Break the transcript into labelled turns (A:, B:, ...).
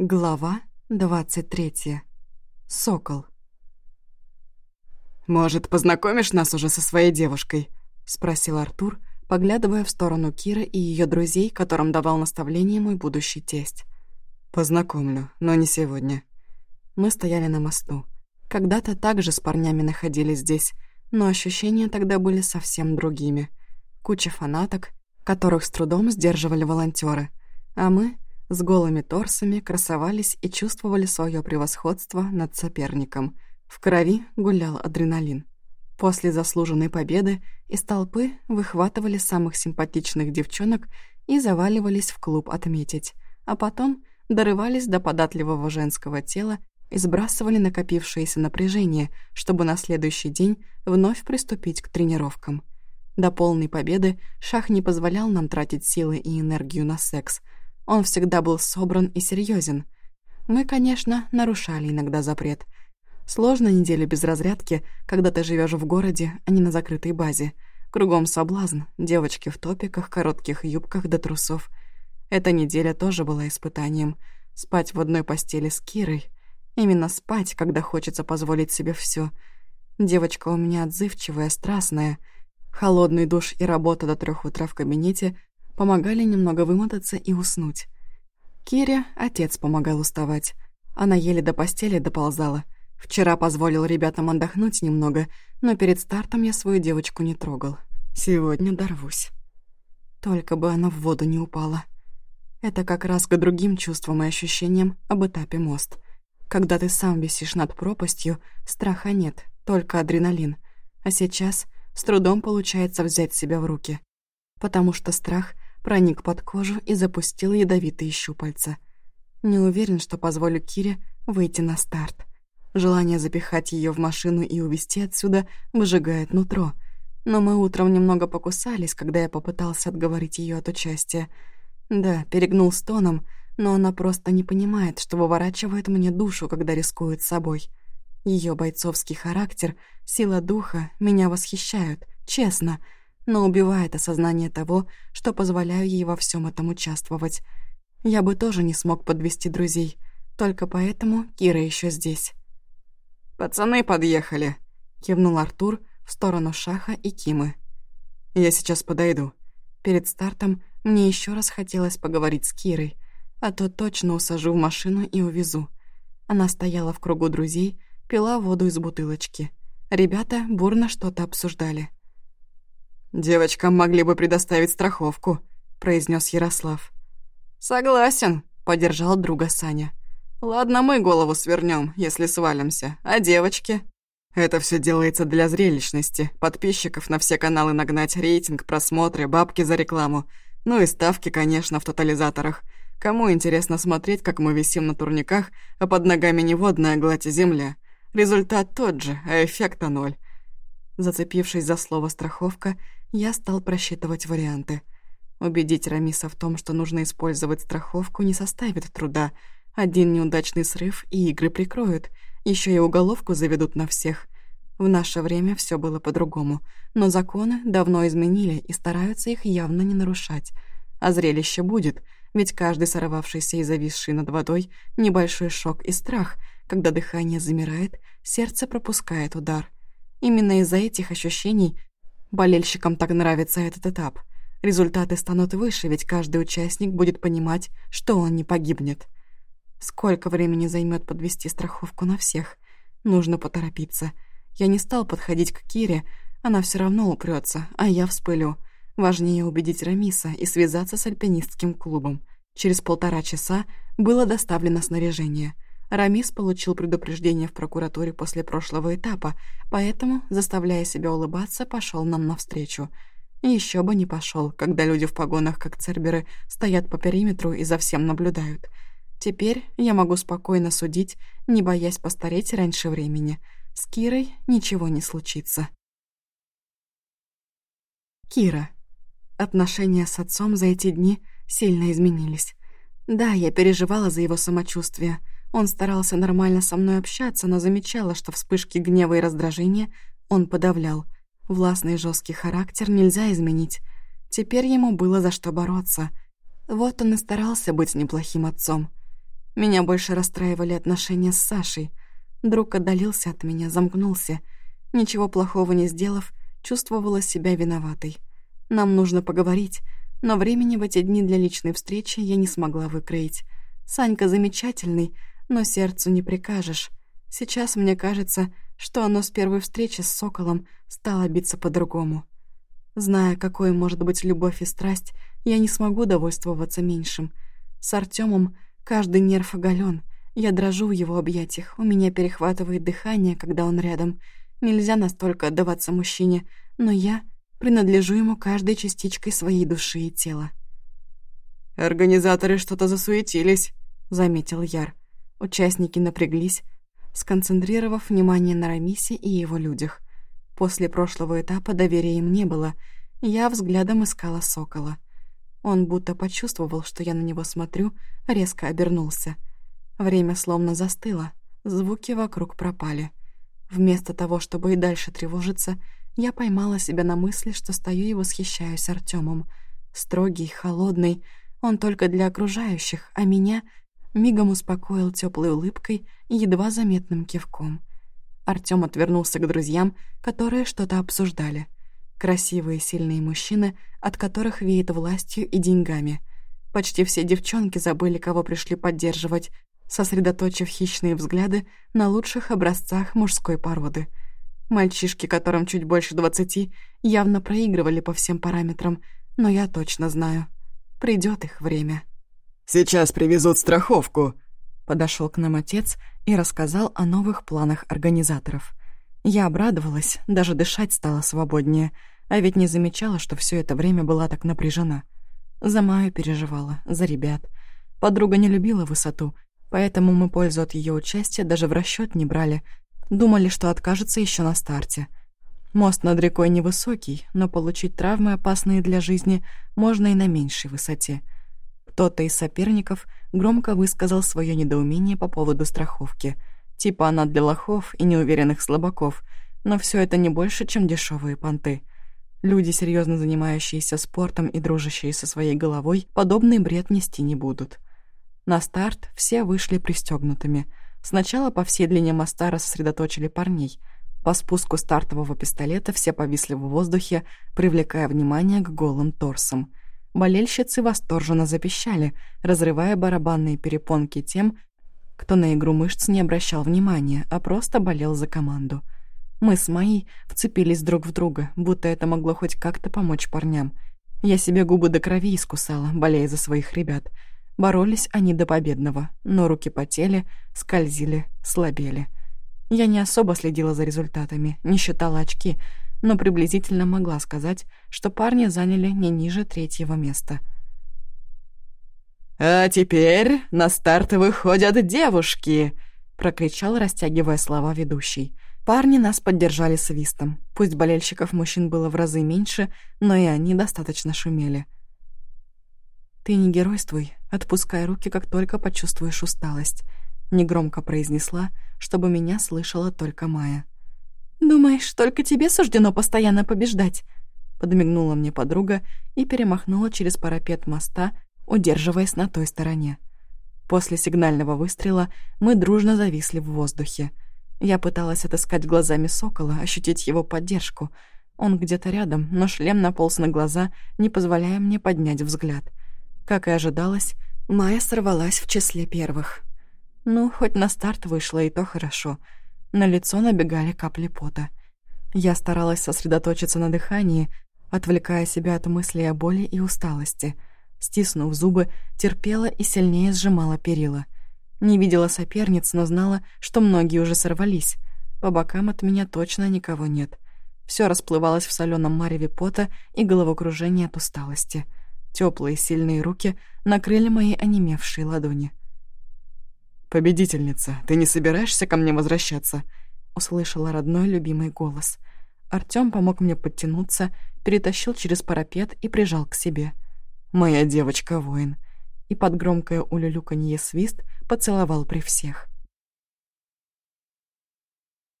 A: Глава 23. Сокол.
B: «Может, познакомишь нас уже со своей девушкой?» — спросил Артур, поглядывая в сторону Киры и ее друзей, которым давал наставление мой будущий тесть. «Познакомлю, но не сегодня». Мы стояли на мосту. Когда-то также с парнями находились здесь, но ощущения тогда были совсем другими. Куча фанаток, которых с трудом сдерживали волонтеры, а мы с голыми торсами красовались и чувствовали свое превосходство над соперником. В крови гулял адреналин. После заслуженной победы из толпы выхватывали самых симпатичных девчонок и заваливались в клуб отметить, а потом дорывались до податливого женского тела и сбрасывали накопившееся напряжение, чтобы на следующий день вновь приступить к тренировкам. До полной победы Шах не позволял нам тратить силы и энергию на секс — он всегда был собран и серьезен. Мы, конечно, нарушали иногда запрет. Сложно неделю без разрядки, когда ты живешь в городе, а не на закрытой базе. Кругом соблазн, девочки в топиках, коротких юбках до трусов. Эта неделя тоже была испытанием. Спать в одной постели с Кирой. Именно спать, когда хочется позволить себе все. Девочка у меня отзывчивая, страстная. Холодный душ и работа до трех утра в кабинете помогали немного вымотаться и уснуть. Кире отец помогал уставать. Она еле до постели доползала. Вчера позволил ребятам отдохнуть немного, но перед стартом я свою девочку не трогал. Сегодня дорвусь. Только бы она в воду не упала. Это как раз к другим чувствам и ощущениям об этапе мост. Когда ты сам висишь над пропастью, страха нет, только адреналин. А сейчас с трудом получается взять себя в руки. Потому что страх проник под кожу и запустил ядовитые щупальца. Не уверен, что позволю Кире выйти на старт. Желание запихать ее в машину и увезти отсюда выжигает нутро. Но мы утром немного покусались, когда я попытался отговорить ее от участия. Да, перегнул с тоном, но она просто не понимает, что выворачивает мне душу, когда рискует собой. Ее бойцовский характер, сила духа меня восхищают, честно — но убивает осознание того, что позволяю ей во всем этом участвовать. Я бы тоже не смог подвести друзей, только поэтому Кира еще здесь. «Пацаны подъехали», — кивнул Артур в сторону Шаха и Кимы. «Я сейчас подойду». Перед стартом мне еще раз хотелось поговорить с Кирой, а то точно усажу в машину и увезу. Она стояла в кругу друзей, пила воду из бутылочки. Ребята бурно что-то обсуждали.
C: «Девочкам могли бы предоставить страховку», — произнес Ярослав.
B: «Согласен», — поддержал друга Саня. «Ладно, мы голову свернем, если свалимся. А девочки?»
C: «Это все делается для зрелищности. Подписчиков на все каналы нагнать, рейтинг, просмотры, бабки за рекламу. Ну и ставки, конечно, в тотализаторах. Кому интересно смотреть, как мы висим на турниках, а под ногами не водная гладь земля? Результат тот же, а эффекта ноль.
A: Зацепившись за слово «страховка», я стал просчитывать варианты. Убедить Рамиса в том, что нужно использовать страховку, не составит труда. Один неудачный срыв, и игры прикроют. Еще и уголовку заведут на всех. В наше время все было по-другому, но законы давно изменили и стараются их явно не нарушать. А зрелище будет, ведь каждый сорвавшийся и зависший над водой небольшой шок и страх, когда дыхание замирает, сердце пропускает удар. Именно из-за этих ощущений болельщикам так нравится этот этап. Результаты станут выше, ведь каждый участник будет понимать, что он не погибнет. Сколько времени займет подвести страховку на всех? Нужно поторопиться. Я не стал подходить к Кире, она все равно упрется, а я вспылю. Важнее убедить Рамиса и связаться с альпинистским клубом. Через полтора часа было доставлено снаряжение — Рамис получил предупреждение в прокуратуре после прошлого этапа, поэтому, заставляя себя улыбаться, пошел нам навстречу. Еще бы не пошел, когда люди в погонах, как церберы, стоят по периметру и за всем наблюдают. Теперь я могу спокойно судить, не боясь постареть раньше времени. С Кирой ничего не случится. Кира. Отношения с отцом за эти дни сильно изменились. Да, я переживала за его самочувствие — он старался нормально со мной общаться, но замечала, что вспышки гнева и раздражения он подавлял. Властный жесткий характер нельзя изменить. Теперь ему было за что бороться. Вот он и старался быть неплохим отцом. Меня больше расстраивали отношения с Сашей. Друг отдалился от меня, замкнулся. Ничего плохого не сделав, чувствовала себя виноватой. Нам нужно поговорить, но времени в эти дни для личной встречи я не смогла выкроить. Санька замечательный, но сердцу не прикажешь. Сейчас мне кажется, что оно с первой встречи с Соколом стало биться по-другому. Зная, какой может быть любовь и страсть, я не смогу довольствоваться меньшим. С Артемом каждый нерв оголен. Я дрожу в его объятиях, у меня перехватывает дыхание, когда он рядом. Нельзя настолько отдаваться мужчине, но я принадлежу ему каждой частичкой своей души и тела.
C: «Организаторы что-то засуетились», —
A: заметил Яр. Участники напряглись, сконцентрировав внимание на Рамисе и его людях. После прошлого этапа доверия им не было. Я взглядом искала сокола. Он будто почувствовал, что я на него смотрю, резко обернулся. Время словно застыло, звуки вокруг пропали. Вместо того, чтобы и дальше тревожиться, я поймала себя на мысли, что стою и восхищаюсь Артемом. Строгий, холодный, он только для окружающих, а меня мигом успокоил теплой улыбкой и едва заметным кивком. Артём отвернулся к друзьям, которые что-то обсуждали. Красивые, сильные мужчины, от которых веет властью и деньгами. Почти все девчонки забыли, кого пришли поддерживать, сосредоточив хищные взгляды на лучших образцах мужской породы. Мальчишки, которым чуть больше двадцати, явно проигрывали по всем параметрам, но я точно знаю. Придёт их время.
C: «Сейчас привезут страховку»,
A: Подошел к нам отец и рассказал о новых планах организаторов. Я обрадовалась, даже дышать стало свободнее, а ведь не замечала, что все это время была так напряжена. За Маю переживала, за ребят. Подруга не любила высоту, поэтому мы пользу от ее участия даже в расчет не брали. Думали, что откажется еще на старте. Мост над рекой невысокий, но получить травмы, опасные для жизни, можно и на меньшей высоте — кто-то из соперников громко высказал свое недоумение по поводу страховки. Типа она для лохов и неуверенных слабаков, но все это не больше, чем дешевые понты. Люди, серьезно занимающиеся спортом и дружащие со своей головой, подобный бред нести не будут. На старт все вышли пристегнутыми. Сначала по всей длине моста рассредоточили парней. По спуску стартового пистолета все повисли в воздухе, привлекая внимание к голым торсам — Болельщицы восторженно запищали, разрывая барабанные перепонки тем, кто на игру мышц не обращал внимания, а просто болел за команду. Мы с Майей вцепились друг в друга, будто это могло хоть как-то помочь парням. Я себе губы до крови искусала, болея за своих ребят. Боролись они до победного, но руки потели, скользили, слабели. Я не особо следила за результатами, не считала очки — но приблизительно могла сказать, что парни заняли не ниже третьего места.
C: «А теперь на старт выходят девушки!» — прокричал, растягивая слова ведущий.
A: Парни нас поддержали свистом. Пусть болельщиков мужчин было в разы меньше, но и они достаточно шумели. «Ты не геройствуй, отпускай руки, как только почувствуешь усталость», — негромко произнесла, чтобы меня слышала только Майя. «Думаешь, только тебе суждено постоянно побеждать?» Подмигнула мне подруга и перемахнула через парапет моста, удерживаясь на той стороне. После сигнального выстрела мы дружно зависли в воздухе. Я пыталась отыскать глазами сокола, ощутить его поддержку. Он где-то рядом, но шлем наполз на глаза, не позволяя мне поднять взгляд. Как и ожидалось, Майя сорвалась в числе первых. Ну, хоть на старт вышла, и то хорошо — на лицо набегали капли пота. Я старалась сосредоточиться на дыхании, отвлекая себя от мыслей о боли и усталости. Стиснув зубы, терпела и сильнее сжимала перила. Не видела соперниц, но знала, что многие уже сорвались. По бокам от меня точно никого нет. Все расплывалось в соленом мареве пота и головокружении от усталости. Теплые сильные руки накрыли мои онемевшие ладони.
C: «Победительница, ты не собираешься ко мне возвращаться?»
A: Услышала родной любимый голос. Артём помог мне подтянуться, перетащил через парапет и прижал к себе. «Моя девочка-воин». И под громкое улюлюканье свист поцеловал при всех.